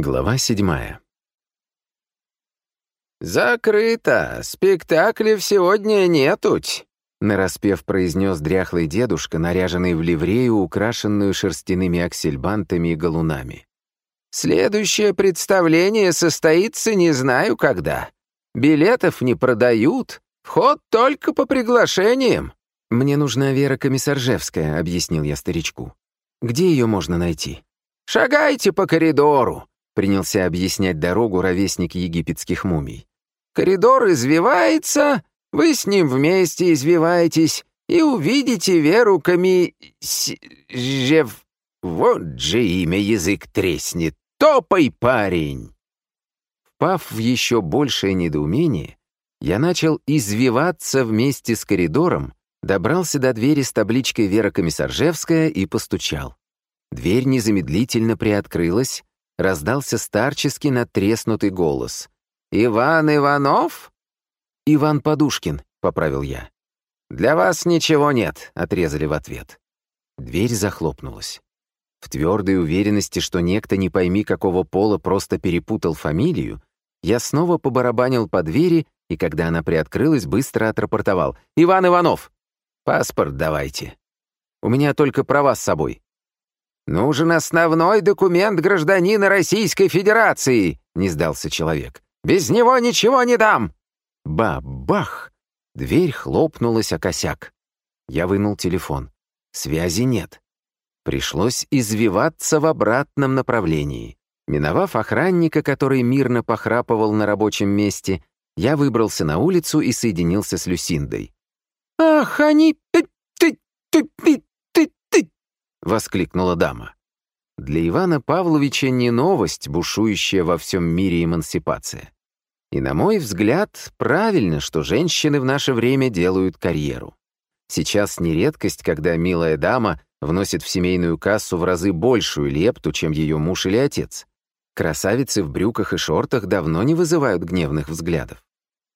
Глава седьмая. «Закрыто! Спектакля сегодня нетуть!» Нараспев произнес дряхлый дедушка, наряженный в ливрею, украшенную шерстяными аксельбантами и галунами. «Следующее представление состоится не знаю когда. Билетов не продают, вход только по приглашениям». «Мне нужна Вера Комиссаржевская», — объяснил я старичку. «Где ее можно найти?» «Шагайте по коридору», — принялся объяснять дорогу ровесник египетских мумий. «Коридор извивается, вы с ним вместе извиваетесь и увидите Веру. Жев... Вот же имя язык треснет. Топай, парень!» Впав в еще большее недоумение, я начал извиваться вместе с коридором, Добрался до двери с табличкой «Вера Комиссаржевская» и постучал. Дверь незамедлительно приоткрылась, раздался старческий надтреснутый голос. «Иван Иванов?» «Иван Подушкин», — поправил я. «Для вас ничего нет», — отрезали в ответ. Дверь захлопнулась. В твердой уверенности, что некто не пойми какого пола просто перепутал фамилию, я снова побарабанил по двери и, когда она приоткрылась, быстро отрапортовал. «Иван Иванов!» Паспорт давайте. У меня только права с собой. Нужен основной документ гражданина Российской Федерации, не сдался человек. Без него ничего не дам. Ба-бах! Дверь хлопнулась о косяк. Я вынул телефон. Связи нет. Пришлось извиваться в обратном направлении. Миновав охранника, который мирно похрапывал на рабочем месте, я выбрался на улицу и соединился с Люсиндой. «Ах, они... ты... ты... ты... ты... ты... ты...» — воскликнула дама. Для Ивана Павловича не новость, бушующая во всем мире эмансипация. И, на мой взгляд, правильно, что женщины в наше время делают карьеру. Сейчас не редкость, когда милая дама вносит в семейную кассу в разы большую лепту, чем ее муж или отец. Красавицы в брюках и шортах давно не вызывают гневных взглядов.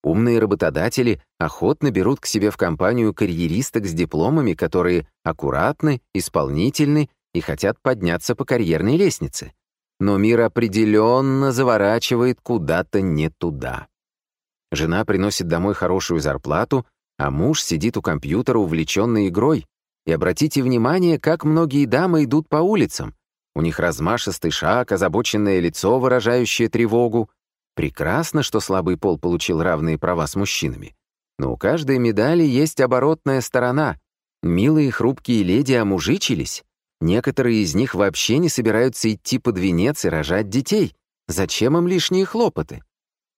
Умные работодатели охотно берут к себе в компанию карьеристок с дипломами, которые аккуратны, исполнительны и хотят подняться по карьерной лестнице. Но мир определенно заворачивает куда-то не туда. Жена приносит домой хорошую зарплату, а муж сидит у компьютера, увлеченный игрой. И обратите внимание, как многие дамы идут по улицам. У них размашистый шаг, озабоченное лицо, выражающее тревогу, Прекрасно, что слабый пол получил равные права с мужчинами. Но у каждой медали есть оборотная сторона. Милые хрупкие леди омужичились. Некоторые из них вообще не собираются идти под венец и рожать детей. Зачем им лишние хлопоты?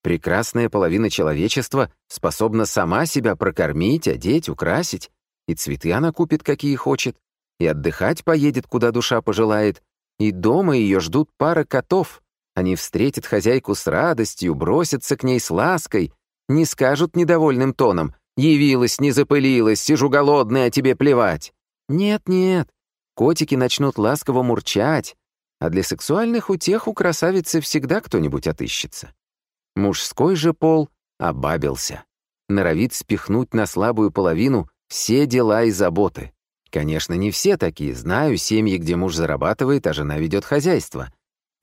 Прекрасная половина человечества способна сама себя прокормить, одеть, украсить. И цветы она купит, какие хочет. И отдыхать поедет, куда душа пожелает. И дома ее ждут пара котов — они встретят хозяйку с радостью, бросятся к ней с лаской, не скажут недовольным тоном «Явилась, не запылилась, сижу голодная, тебе плевать». Нет-нет, котики начнут ласково мурчать, а для сексуальных утех у красавицы всегда кто-нибудь отыщется. Мужской же пол обабился. Норовит спихнуть на слабую половину все дела и заботы. Конечно, не все такие. Знаю семьи, где муж зарабатывает, а жена ведет хозяйство.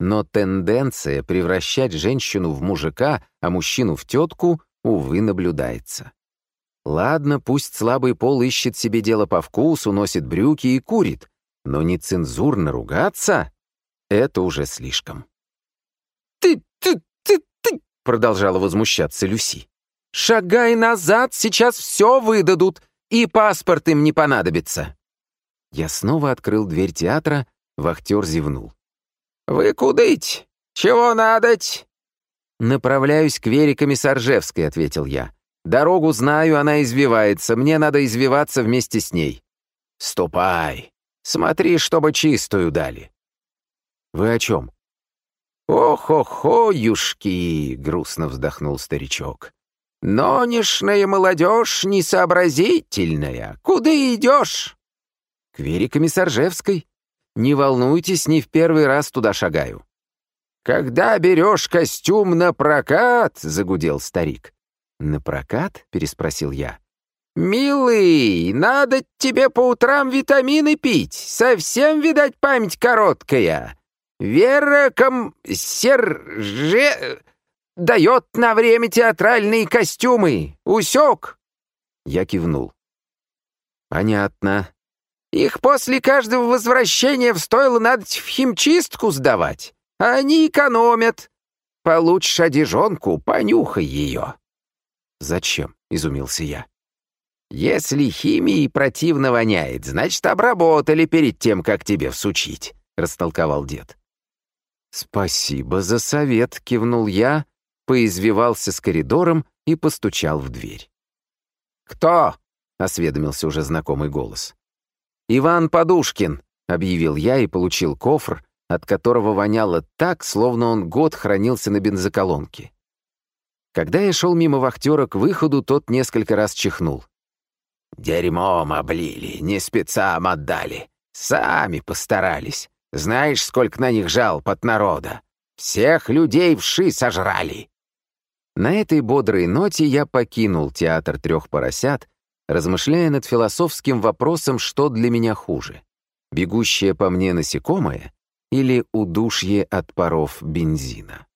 Но тенденция превращать женщину в мужика, а мужчину в тетку, увы, наблюдается. Ладно, пусть слабый пол ищет себе дело по вкусу, носит брюки и курит, но нецензурно ругаться — это уже слишком. «Ты, ты, ты, ты!» — продолжала возмущаться Люси. «Шагай назад, сейчас все выдадут, и паспорт им не понадобится». Я снова открыл дверь театра, вахтер зевнул. «Вы кудыть? Чего надоть?» «Направляюсь к Вере Комиссаржевской», — ответил я. «Дорогу знаю, она извивается, мне надо извиваться вместе с ней». «Ступай. Смотри, чтобы чистую дали». «Вы о чем?» «Ох-охо, юшки!» — грустно вздохнул старичок. «Нонешная молодежь несообразительная. Куда идешь?» «К Вере Комиссаржевской», не волнуйтесь, не в первый раз туда шагаю». «Когда берешь костюм на прокат?» — загудел старик. «На прокат?» — переспросил я. «Милый, надо тебе по утрам витамины пить. Совсем, видать, память короткая. Вера Комсерже дает на время театральные костюмы. Усек?» Я кивнул. «Понятно. Их после каждого возвращения в стойло надо в химчистку сдавать. А они экономят. Получишь одежонку, понюхай ее». «Зачем?» — изумился я. «Если химией противно воняет, значит, обработали перед тем, как тебе всучить», — растолковал дед. «Спасибо за совет», — кивнул я, поизвивался с коридором и постучал в дверь. «Кто?» — осведомился уже знакомый голос. «Иван Подушкин», — объявил я и получил кофр, от которого воняло так, словно он год хранился на бензоколонке. Когда я шел мимо вахтера к выходу, тот несколько раз чихнул. «Дерьмом облили, не спецам отдали. Сами постарались. Знаешь, сколько на них жалоб от народа? Всех людей вши сожрали». На этой бодрой ноте я покинул театр трех поросят, размышляя над философским вопросом, что для меня хуже — бегущее по мне насекомое или удушье от паров бензина.